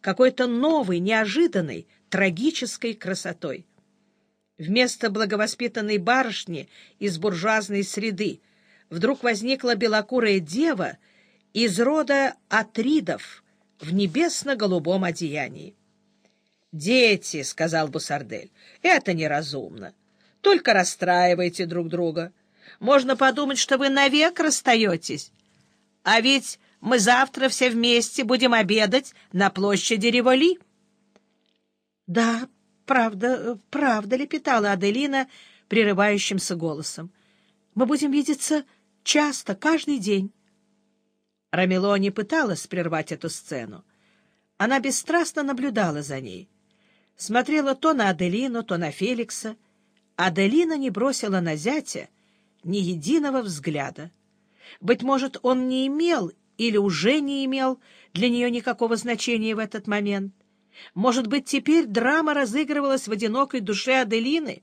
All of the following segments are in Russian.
какой-то новой, неожиданной, трагической красотой. Вместо благовоспитанной барышни из буржуазной среды вдруг возникла белокурая дева из рода атридов в небесно-голубом одеянии. «Дети», — сказал Бусардель, — «это неразумно. Только расстраивайте друг друга. Можно подумать, что вы навек расстаетесь. А ведь мы завтра все вместе будем обедать на площади Револи». «Да, правда, правда», — лепетала Аделина прерывающимся голосом. «Мы будем видеться часто, каждый день». Рамело не пыталась прервать эту сцену. Она бесстрастно наблюдала за ней. Смотрела то на Аделину, то на Феликса. Аделина не бросила на зятя ни единого взгляда. Быть может, он не имел или уже не имел для нее никакого значения в этот момент. Может быть, теперь драма разыгрывалась в одинокой душе Аделины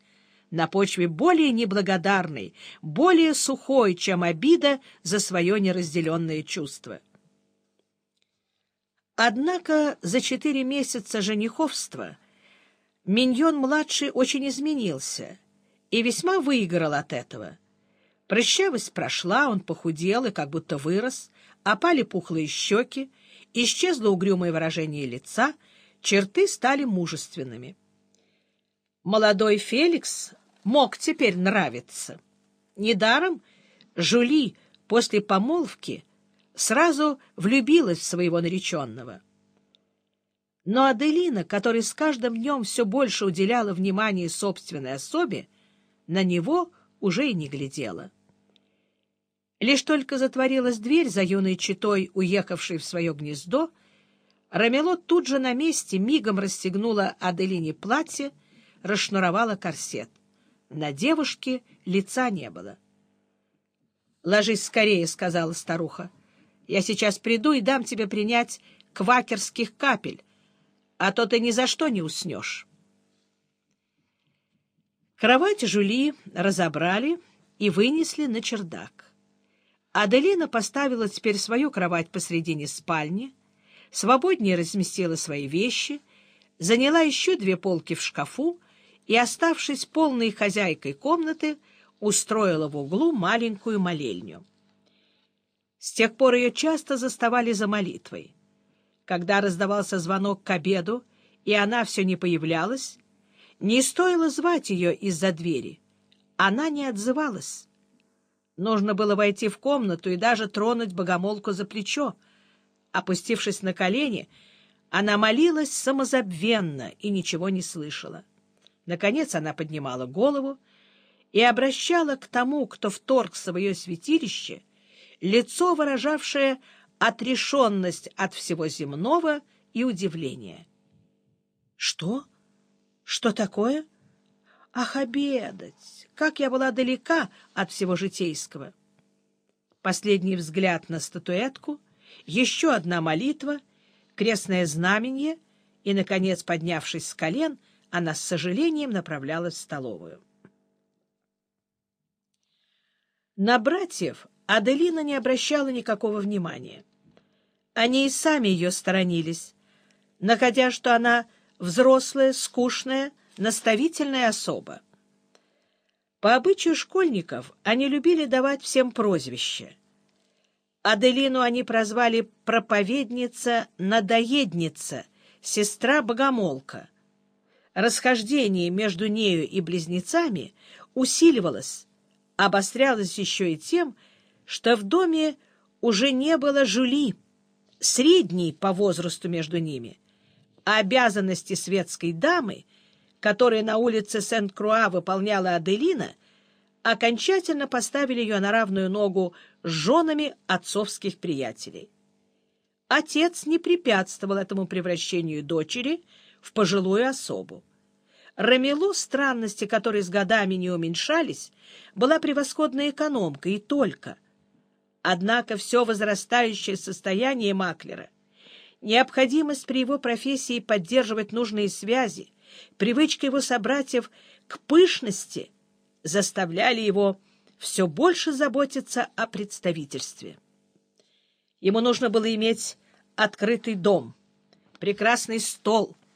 на почве более неблагодарной, более сухой, чем обида за свое неразделенное чувство. Однако за четыре месяца жениховства Миньон-младший очень изменился и весьма выиграл от этого. Прыщавость прошла, он похудел и как будто вырос, опали пухлые щеки, исчезло угрюмое выражение лица, черты стали мужественными. Молодой Феликс мог теперь нравиться. Недаром Жули после помолвки сразу влюбилась в своего нареченного. Но Аделина, которая с каждым днем все больше уделяла внимание собственной особе, на него уже и не глядела. Лишь только затворилась дверь за юной читой, уехавшей в свое гнездо, Рамело тут же на месте мигом расстегнула Аделине платье, расшнуровала корсет. На девушке лица не было. — Ложись скорее, — сказала старуха. — Я сейчас приду и дам тебе принять квакерских капель, а то ты ни за что не уснешь. Кровать Жули разобрали и вынесли на чердак. Аделина поставила теперь свою кровать посредине спальни, свободнее разместила свои вещи, заняла еще две полки в шкафу и, оставшись полной хозяйкой комнаты, устроила в углу маленькую молельню. С тех пор ее часто заставали за молитвой. Когда раздавался звонок к обеду, и она все не появлялась, не стоило звать ее из-за двери. Она не отзывалась. Нужно было войти в комнату и даже тронуть богомолку за плечо. Опустившись на колени, она молилась самозабвенно и ничего не слышала. Наконец она поднимала голову и обращала к тому, кто вторгся в ее святилище, лицо, выражавшее отрешенность от всего земного и удивление. — Что? Что такое? — Ах, обедать! Как я была далека от всего житейского! Последний взгляд на статуэтку, еще одна молитва, крестное знамение, и, наконец, поднявшись с колен, она с сожалением направлялась в столовую. На братьев Аделина не обращала никакого внимания. Они и сами ее сторонились, находя, что она взрослая, скучная, наставительная особа. По обычаю школьников они любили давать всем прозвища. Аделину они прозвали «проповедница-надоедница», «сестра-богомолка». Расхождение между нею и близнецами усиливалось, обострялось еще и тем, что в доме уже не было жули, средней по возрасту между ними, а обязанности светской дамы — которые на улице Сент-Круа выполняла Аделина, окончательно поставили ее на равную ногу с женами отцовских приятелей. Отец не препятствовал этому превращению дочери в пожилую особу. Рамилу, странности которой с годами не уменьшались, была превосходная экономка и только. Однако все возрастающее состояние Маклера, необходимость при его профессии поддерживать нужные связи, привычка его собратьев к пышности заставляли его все больше заботиться о представительстве. Ему нужно было иметь открытый дом, прекрасный стол —